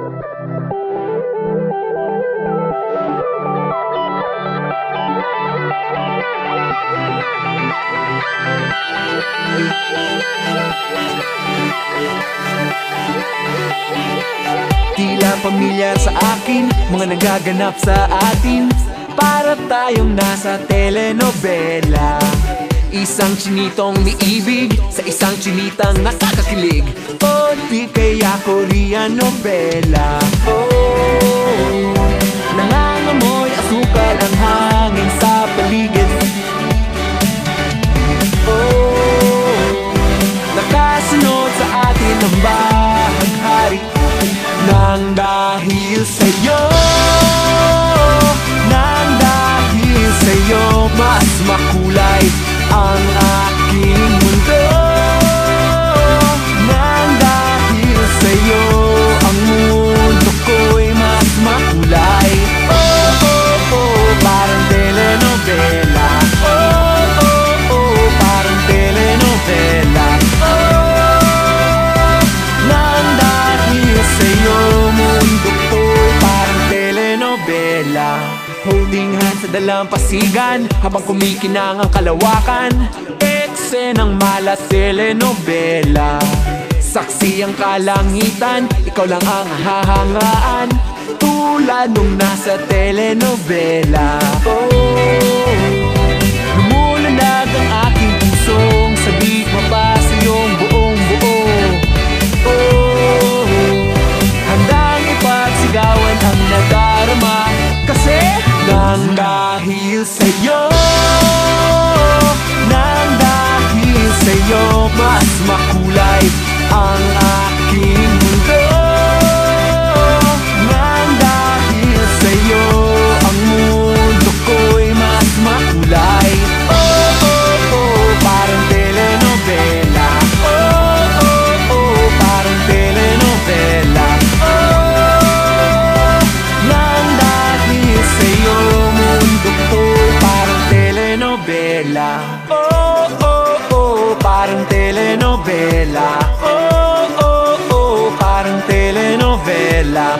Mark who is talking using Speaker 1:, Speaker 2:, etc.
Speaker 1: Tila pamilyar sa akin Mga nagaganap sa atin. Para tayong nasa telenovela. Isang chinitong miibig Sa isang chinitang nakakakilig napoliano bella. Oh. Holding hands sa dalampasigan Habang kumikinang ang kalawakan. Eksenang malas telenovela Saksi ang kalangitan Ikaw lang ang hahangaan. Tulad nung nasa telenovela. Oh, nang dahil sa'yo. Nang dahil sa'yo Mas makulay ang telenovela Oh, oh, oh, parang telenovela